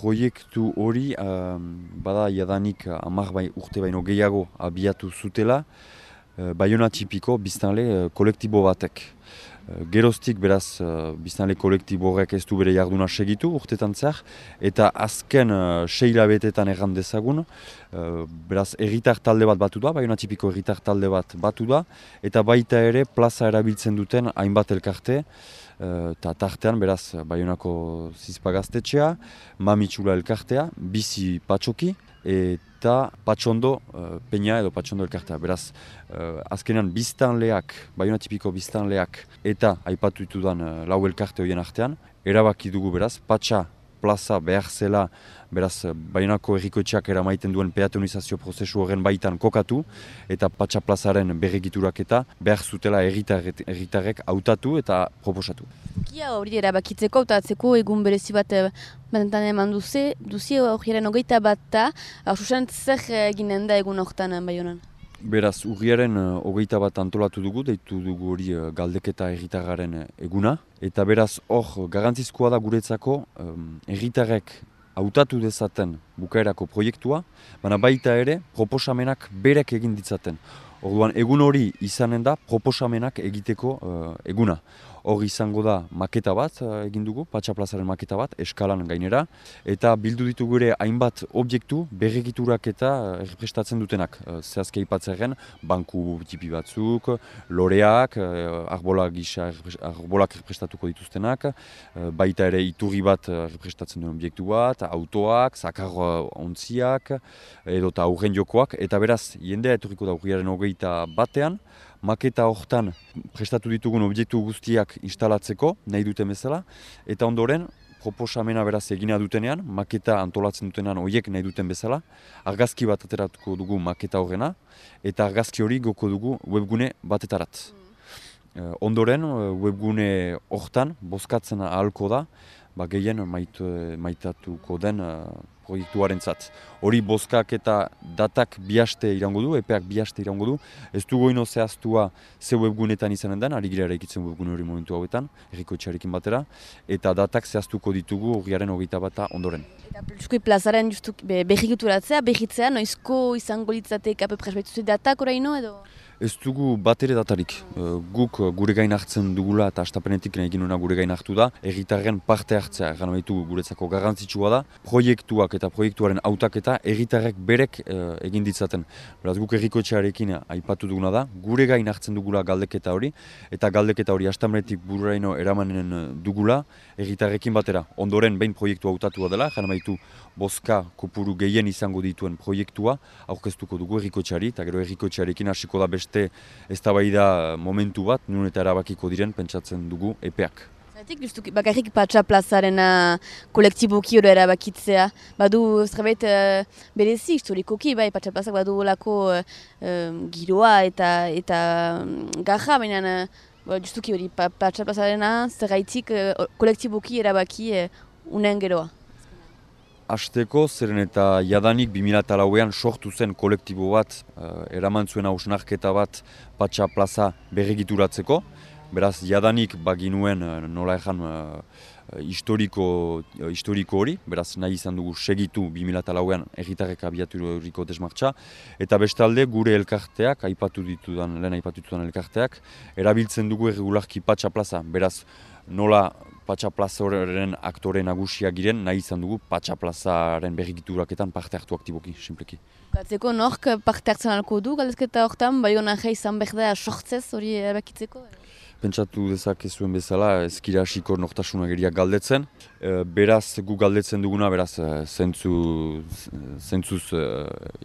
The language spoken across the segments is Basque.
proiektu hori bada jadanik amak bai, urte baino gehiago abiatu zutela, uh, Bayona tipiko biztanle uh, kolektibo batek. Geroztik beraz uh, biztanle kolektibo ez du bere jarduna segitu urtetan zehar, eta azken uh, seila betetan erran dezagun, beraz erritar talde bat batu da, Bayona tipiko erritar talde bat batu da, eta baita ere plaza erabiltzen duten hainbat elkarte, eta tartean beraz Bayonako zizpagaztetxea, mamitxula elkartea, bizi patxoki, eta patxondo uh, peina edo patxondo elkartea. Beraz, uh, azkenean biztanleak, Bayona tipiko biztanleak eta aipatu ditudan uh, lau elkarte horien artean, erabaki dugu beraz, patxa plaza behar zela, beraz, bainako errikoetxeak eramaiten duen peatonizazio prozesu horren baitan kokatu, eta patxa plazaren berregiturak eta behar zutela erritarrek hautatu eta proposatu. Kia hori erabakitzeko eta atzeko egun berezi bat eh, bantan eman duze, duzi horiaren ogeita bat da, susan zer eginen da egun horretan eh, baionan? Beraz, urriaren uh, hogeita bat antolatu dugu, deitu dugu hori uh, galdeketa erritarraren eguna. Eta beraz, hor, garantzizkoa da guretzako, um, erritarrek hautatu dezaten bukaerako proiektua, baina baita ere, proposamenak berek egin ditzaten. Orduan, egun hori izanen da, proposamenak egiteko uh, eguna hor izango da maketa bat uh, egin dugu, patxaplazaren maketa bat, eskalan gainera, eta bildu ditu gure hainbat objektu berregiturak eta uh, erprestatzen dutenak. Uh, Zehazke ipatzerren, banku tipi batzuk, loreak, arbolak gisa arbolak erprestatuko dituztenak, baita ere iturri bat erprestatzen duen objektu bat, autoak, zakarro ontziak, edo eta aurren jokoak, eta beraz, jendea eturriko da urriaren hogeita batean, maketa hortan prestatu ditugun objektu guztiak instalatzeko, nahi duten bezala, eta ondoren, proposamena beraz egina dutenean, maketa antolatzen dutenean horiek nahi duten bezala, argazki bat ateratuko dugu maketa horrena, eta argazki hori goko dugu webgune batetarat. Mm. ondoren, webgune hortan, bozkatzen ahalko da, ba, gehien mait, maitatuko den proiektuaren zat. Hori bozkak eta datak bihaste irango du, epeak bihaste irango du. Ez du goino zehaztua ze webgunetan izanen den, ari gira eraikitzen webgune hori momentu hauetan, erriko etxarekin batera, eta datak zehaztuko ditugu horriaren hogeita bata ondoren. Eta pluzko plazaren justuk behikuturatzea, behitzea, noizko izango litzatek apepres datak oraino edo? Ez dugu bat ere datarik. Uh, guk uh, gure gain hartzen dugula eta astapenetik nahi ginuna gure gain hartu da. Erritarren parte hartzea, gana behitu guretzako garrantzitsua da. Proiektuak eta proiektuaren autak eta erritarrek berek uh, egin ditzaten. Beraz guk errikotxearekin aipatu duguna da. Gure gain hartzen dugula galdeketa hori. Eta galdeketa hori astapenetik bururaino eramanen dugula erritarrekin batera. Ondoren behin proiektu hautatua dela, gana behitu boska kopuru gehien izango dituen proiektua aurkeztuko dugu errikotxeari. Eta gero errikotxearekin hasiko da beste beste ez da momentu bat, nun eta erabakiko diren pentsatzen dugu epeak. Zaitik, justu, bakarrik patxa plazaren uh, kolektiboki hori erabakitzea. Badu, zerbait, uh, berezi historikoki, bai, patxa plazak badu lako uh, giroa eta, eta um, gaja, baina uh, justuki hori patxa plazaren zerraitik uh, kolektiboki erabaki uh, unen geroa. Azteko, zeren eta jadanik 2008an sortu zen kolektibo bat, uh, eraman zuen hausnarketa bat patxa plaza berregituratzeko. Beraz, jadanik baginuen uh, nola ezan uh, historiko, uh, historiko hori, beraz nahi izan dugu segitu 2008an erritarrek abiatu horiko desmartza. Eta bestalde, gure elkarteak, aipatu ditudan, lehen aipatu ditudan elkarteak, erabiltzen dugu erregularki patxa plaza. Beraz, nola Patxa Plazaren aktore nagusia giren, nahi izan dugu Patxa Plazaren berrigituraketan parte hartu aktiboki, simpleki. Gatzeko nork parte hartzen alko du, galdezketa horretan, bai hona izan behar sortzez hori erabakitzeko? Pentsatu dezak ez zuen bezala, ezkira hasiko nortasuna geriak galdetzen. E, beraz, gu galdetzen duguna, beraz, e, zentzu, zentzuz e,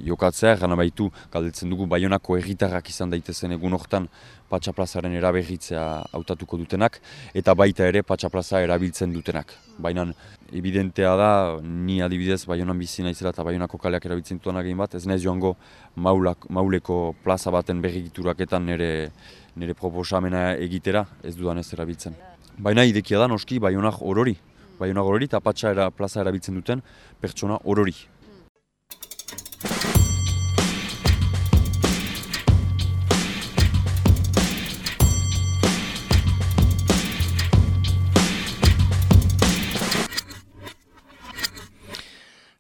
jokatzea, gana baitu galdetzen dugu Baionako erritarrak izan daitezen egun hortan patxaplazaren eraberritzea hautatuko dutenak, eta baita ere patxaplaza erabiltzen dutenak. Baina, evidentea da, ni adibidez Baionan bizi naizela eta Baionako kaleak erabiltzen dutenak egin bat, ez naiz joango maulak, mauleko plaza baten berrigituraketan nire, nire proposamena egitera ez dudan ez erabiltzen. Baina idekia da noski Baionak orori, Baionak orori eta patxa era, plaza erabiltzen duten pertsona orori.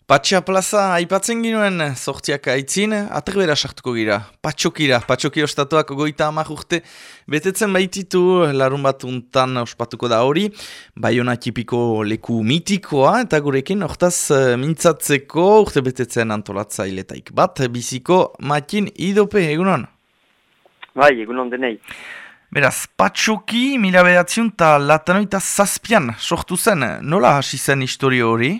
Patxa plaza aipatzen ginuen sortziak aitzin, atrebera sartuko gira. Patxokira, patxoki ostatuak goita amak urte betetzen baititu larun bat untan ospatuko da hori. Baiona tipiko leku mitikoa eta gurekin hortaz eh, mintzatzeko urte betetzen antolatzaileetaik bat. Biziko matin idope, egunon? Bai, egunon denei. Beraz, patxoki mila behatziun eta latanoita zazpian sortu zen, nola hasi zen historio hori?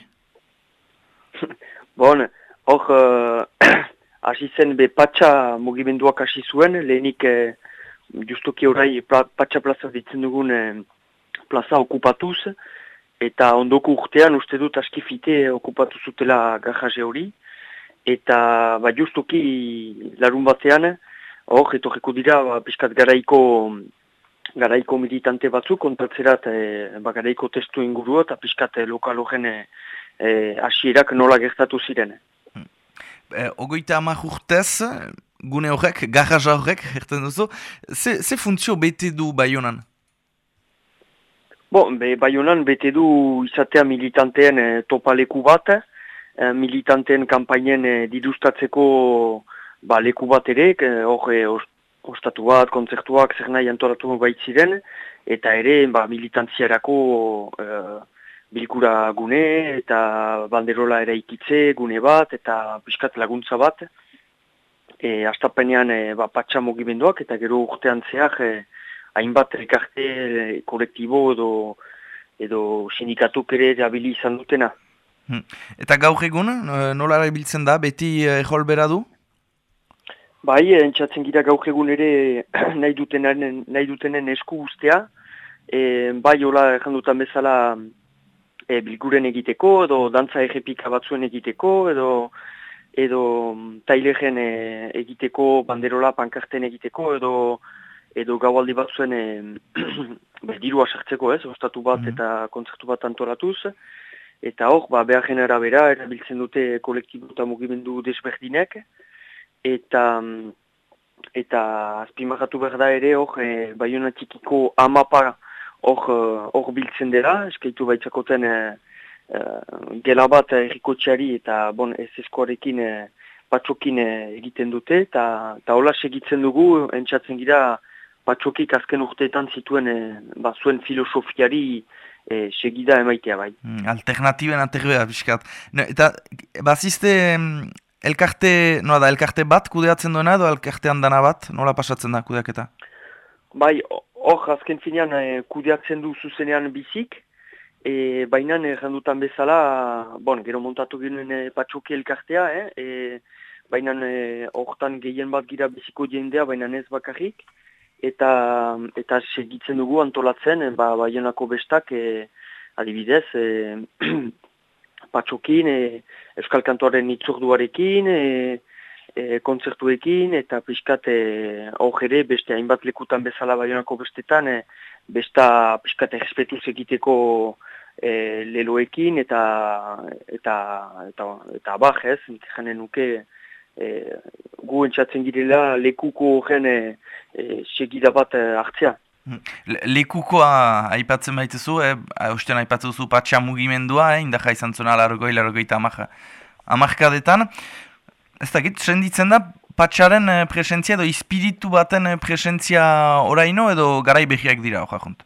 Bon, hor, uh, hasi zen be patxa mugimenduak hasi zuen, lehenik eh, justuki orai patxa plaza ditzen dugun eh, plaza okupatuz, eta ondoko urtean uste dut askifite okupatu zutela gajaze hori, eta ba, justuki larun batean, hor, etorreko dira, ba, piskat garaiko garaiko militante batzuk, kontatzerat eh, ba, garaiko testu inguru eta piskat eh, lokal horren eh, e, asierak nola gertatu ziren. Hmm. E, ogoita amak urtez, gune horrek, garraza horrek, erten duzu, ze, ze funtzio bete du Bayonan? Bo, be, Bayonan bete du izatea militanteen e, topaleku bat, e, militanteen kampainen e, didustatzeko ba, leku bat ere, hor e, ostatu bat, kontzertuak, zer nahi antoratu baitziren, eta ere ba, militantziarako e, bilkura gune eta banderola ere ikitze gune bat eta piskat laguntza bat. E, Astapenean e, ba, patxa mugimenduak eta gero urtean zehar e, hainbat rekarte e, kolektibo edo, edo sindikatuk ere erabili izan dutena. Hmm. Eta gaur egun, nola biltzen da, beti e, bera du? Bai, entzatzen gira gaur egun ere nahi dutenen, nahi dutenen esku guztea. E, bai, hola, jandutan bezala, e, bilguren egiteko, edo dantza egepika batzuen egiteko, edo edo mm, tailegen e, egiteko, banderola pankarten egiteko, edo edo gaualdi batzuen e, dirua sartzeko, ez, ostatu bat mm eta kontzertu bat antoratuz, eta hor, ba, behar genera bera, erabiltzen dute kolektibo eta mugimendu desberdinek, eta mm, eta azpimagatu behar da ere, hor, e, baiona txikiko amapa hor uh, biltzen dela, eskaitu baitzakoten uh, uh, gela bat errikotxeari eta bon, ez eskoarekin uh, patxokin egiten dute, eta hola segitzen dugu, entzatzen gira patxokik azken urteetan zituen ba, zuen filosofiari e, segida emaitea bai. Mm, alternatiben aterbea, biskat. eta bazizte elkarte, noa da, elkarte bat kudeatzen duena edo elkarte handana bat, nola pasatzen da kudeaketa? Bai, hor, azken finean, e, kudeatzen du zuzenean bizik, e, baina errandutan bezala, bon, gero montatu ginen e, patxoki elkartea, eh? e, baina hortan gehien bat gira biziko jendea, baina ez bakarrik, eta eta segitzen dugu antolatzen, e, ba, baionako bestak, e, adibidez, e, patxokin, e, Euskal Kantoaren itzorduarekin, e, e, kontzertuekin eta pixkat hor ere beste hainbat lekutan bezala baionako bestetan e, besta pixkat errespetuz egiteko e, leloekin eta eta eta, eta abaj ez, janen nuke e, gu entzatzen girela lekuko horren e, e, segida bat e, hartzea. Hmm. Lekukoa aipatzen baituzu, eh, ustean aipatzen duzu patxa mugimendua, eh, indaka izan zuna largoi, largoi eta amarkadetan ez dakit, senditzen da, patxaren eh, presentzia edo espiritu baten eh, presentzia oraino edo garai behiak dira, hori junt?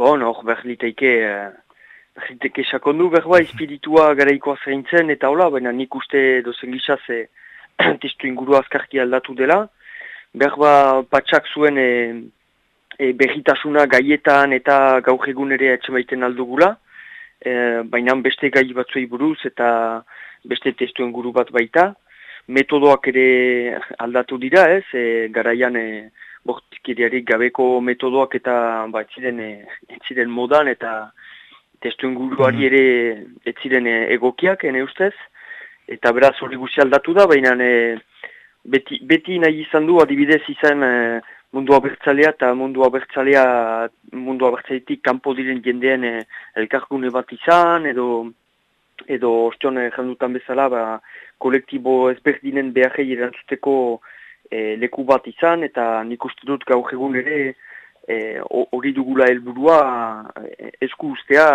Bon, hor, behar liteike, behar liteike sakondu, behar ba, espiritua garaikoa zeintzen, eta hola, baina nik uste dozen gizaz, e, testu inguru azkarki aldatu dela, behar ba, patxak zuen e, e, berritasuna gaietan eta gaur egun ere etxe aldugula, e, baina beste gai batzuei buruz eta beste testuen guru bat baita. Metodoak ere aldatu dira ez, e, garaian e, gabeko metodoak eta ba, etziren, e, etziren modan eta testuen guruari mhm. ere etziren e, egokiak, ene ustez. Eta beraz hori guzi aldatu da, baina e, beti, beti nahi izan du adibidez izan e, mundu abertzalea eta mundu abertzalea mundu abertzaletik kanpo diren jendean e, elkargune bat izan edo edo ostion jandutan bezala ba, kolektibo ezberdinen beharrei erantzuteko e, leku bat izan, eta nik uste dut gaur egun ere e, hori e, dugula helburua e, esku ustea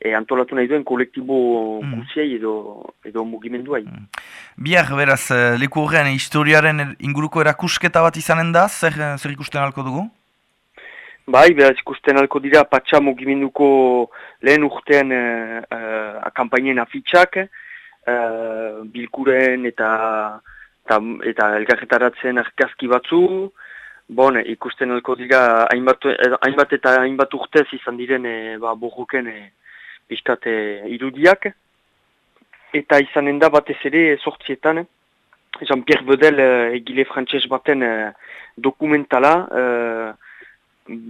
e, antolatu nahi duen kolektibo mm. guziei edo, edo mugimenduai. Mm. Biar, beraz, leku horrean historiaren inguruko erakusketa bat izanen da, zer, zer ikusten alko dugu? Bai, beraz ikusten alko dira patxa mugimenduko lehen urtean uh, uh, akampainen afitxak, uh, bilkuren eta, eta, eta elgarretaratzen argazki batzu, bon, ikusten alko dira hainbat, hainbat eta hainbat urtez izan diren e, ba, borruken e, irudiak, eta izanen da batez ere sortzietan, Jean-Pierre Bedel egile frantxez baten dokumentala,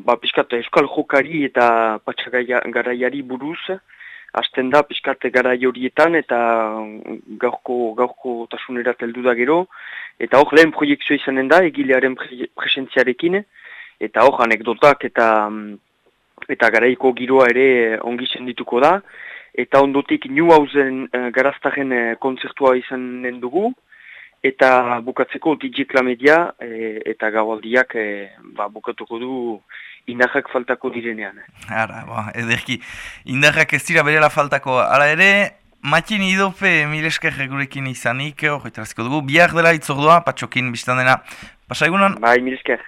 ba, piskat euskal jokari eta patxagaraiari buruz, hasten da piskat garai horietan eta gaurko, gaurko tasunera teldu da gero, eta hor lehen proiektzio izanen da egilearen presentziarekin, eta hor anekdotak eta eta garaiko giroa ere ongi dituko da, eta ondotik New Hausen uh, garaztaren uh, konzertua izanen dugu, Eta bukatzeko DJ Klamedia e, eta gaualdiak e, ba, bukatuko du indarrak faltako direnean. Ara, ba, ederki, indarrak ez dira berela faltako. Hala ere, matin idope milesker gurekin izanik, hori dugu, bihar dela itzordua, patxokin biztan dena. Pasa egunon? Bai, milesker.